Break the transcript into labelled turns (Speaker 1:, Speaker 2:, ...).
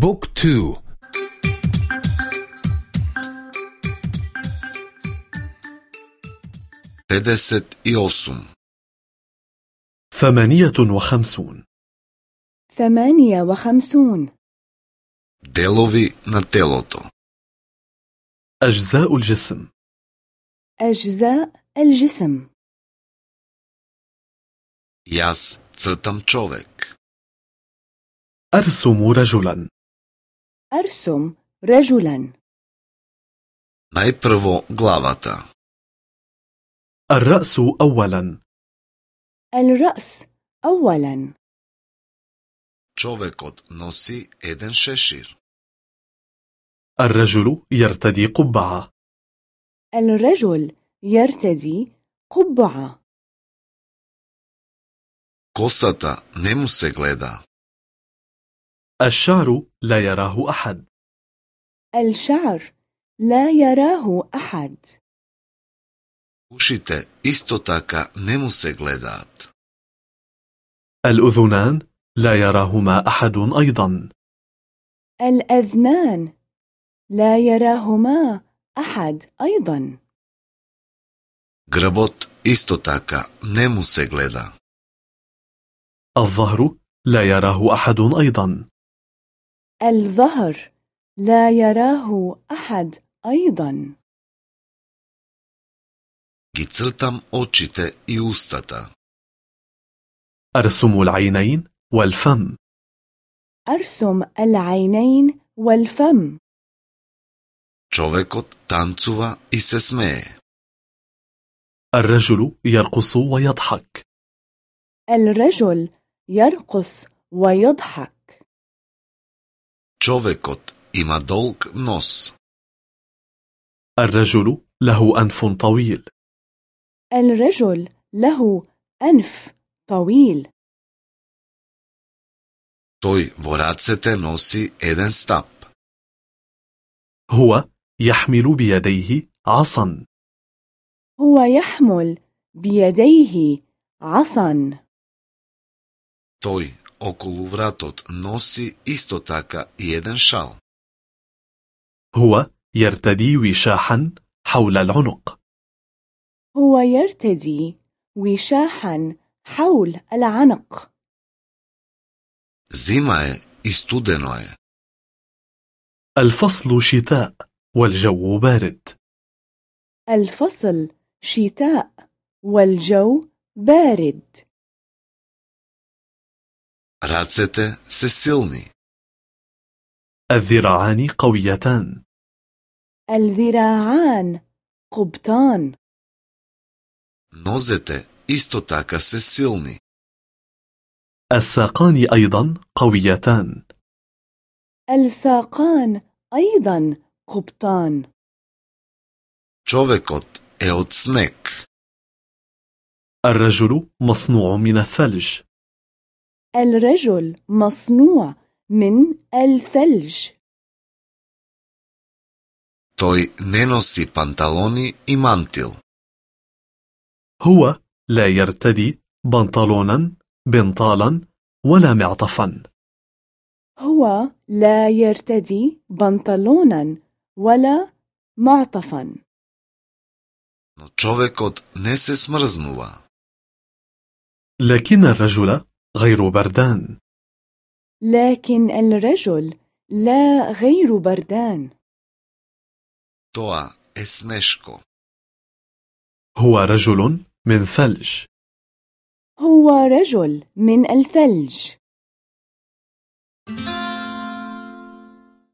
Speaker 1: بوك تو
Speaker 2: بدست إيوسم
Speaker 3: ثمانية وخمسون
Speaker 4: ثمانية وخمسون
Speaker 2: ديلوفي на телото
Speaker 3: أجزاء الجسم
Speaker 4: أجزاء الجسم
Speaker 2: Јас цртам човек.
Speaker 3: أرسم رجلا
Speaker 4: أرسم رجلا
Speaker 2: Najprvo glavata.
Speaker 3: الرأس أولا.
Speaker 4: الرأس أولا.
Speaker 2: Čovekot nosi jedan šešir.
Speaker 3: الرجل يرتدي قبعة.
Speaker 4: الرجل يرتدي قبعة.
Speaker 2: Kosata ne mu se gleda.
Speaker 3: الشعر لا يراه أحد
Speaker 4: الشعر لا يراه أحد
Speaker 2: Ушите исто така не му се гледаат.
Speaker 3: الأذنان لا يراهما أحد أيضا
Speaker 4: الأذنان لا يراهما أحد أيضا
Speaker 2: Грбот исто така не му се гледа.
Speaker 3: الظهر لا يراه أحد أيضا
Speaker 4: الظهر لا يراه أحد أيضا
Speaker 2: Ги цртам очите и устата.
Speaker 3: أرسم العينين والفم
Speaker 4: أرسم العينين والفم
Speaker 2: Човекот танцува и се смее.
Speaker 3: الرجل يرقص ويضحك
Speaker 4: الرجل يرقص ويضحك
Speaker 2: Човекот има долг нос.
Speaker 3: الرجل له أنف طويل
Speaker 4: الرجل له أنف طويل
Speaker 2: Тој во рацете носи еден стап.
Speaker 3: هو يحمل بيديه عصا
Speaker 4: هو يحمل بيديه عصا
Speaker 2: Тој околу вратот носи исто така и еден шал.
Speaker 3: هو يرتدي وشاحا حول العنق
Speaker 4: هو يرتدي وشاحا حول العنق
Speaker 2: Зима е и студено е.
Speaker 3: الفصل شتاء والجو بارد
Speaker 4: الفصل شتاء والجو بارد
Speaker 2: Рацете се силни.
Speaker 3: الذراعان قويتان
Speaker 4: الذراعان قبطان
Speaker 2: Нозете исто така се силни.
Speaker 3: الساقان أيضا قويتان
Speaker 4: الساقان أيضا قبطان
Speaker 2: Човекот е од снег.
Speaker 3: الرجل مصنوع من الثلج
Speaker 4: الرجل مصنوع من الثلج
Speaker 2: Тој не носи панталони и мантил.
Speaker 3: هو لا يرتدي بنطلونا بنطالا ولا معطفا
Speaker 4: هو لا يرتدي بنطلونا ولا معطفا
Speaker 2: Но човекот не се смрзнува.
Speaker 3: لكن الرجل غير بردان
Speaker 4: لكن الرجل لا غير بردان
Speaker 2: Тоа е снешко.
Speaker 3: هو رجل من ثلج
Speaker 4: هو رجل من الثلج